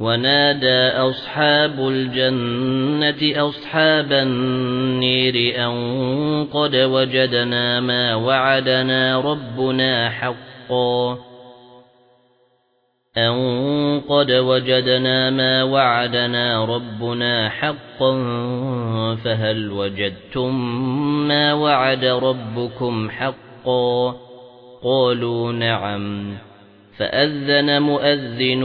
ونادى أصحاب الجنة أصحاب النير أن قد وجدنا ما وعدنا ربنا حقا. أن قد وجدنا ما وعدنا ربنا حقا فهل وجدتم ما وعد ربكم حقا؟ قالوا نعم. فأذن مؤذن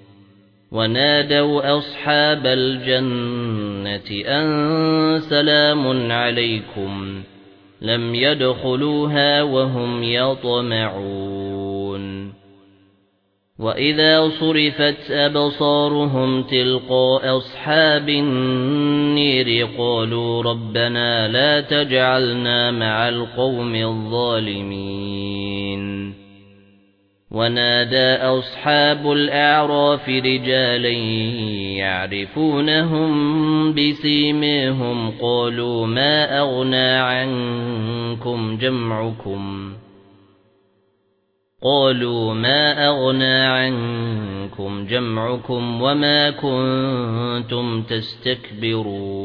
ونادوا أصحاب الجنة أن سلام عليكم لم يدخلوها وهم يطمعون. وَإِذَا صُرِفَتْ أَبْصَارُهُمْ تِلْقَاءَ أَصْحَابِ النِّيرِ قَالُوا رَبَّنَا لَا تَجْعَلْنَا مَعَ الْقَوْمِ الظَّالِمِينَ. وَنَادَى أَصْحَابُ الْأَعْرَافِ رِجَالًا يَعْرِفُونَهُم بِسِيمَاهُمْ قَالُوا مَا أَغْنَى عَنكُمْ جَمْعُكُمْ قالوا ما أغنى عنكم جمعكم وما كنتم تستكبرون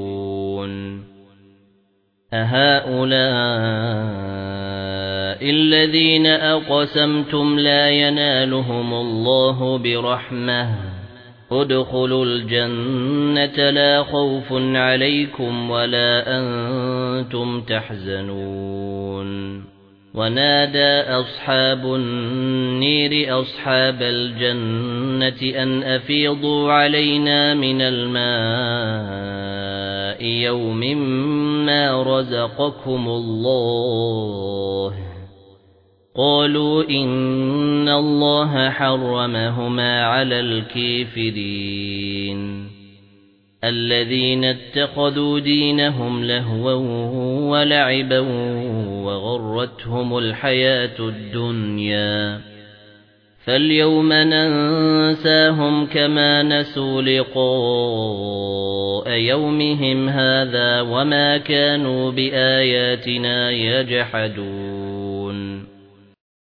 أهؤلاء الذين أقسمتم لا ينالهم الله برحمة ادخلوا الجنة لا خوف عليكم ولا أنتم تحزنون ونادى أصحاب النير أصحاب الجنة أن أفيضوا علينا من الماء يوم ما رزقكم الله قالوا إن الله حرمهما على الكافرين. الذين اتخذوا دينهم لهوا ولعبا وغرتهم الحياة الدنيا. فاليوم ننساهم كما نسوا لقاء يومهم هذا وما كانوا بآياتنا يجحدون.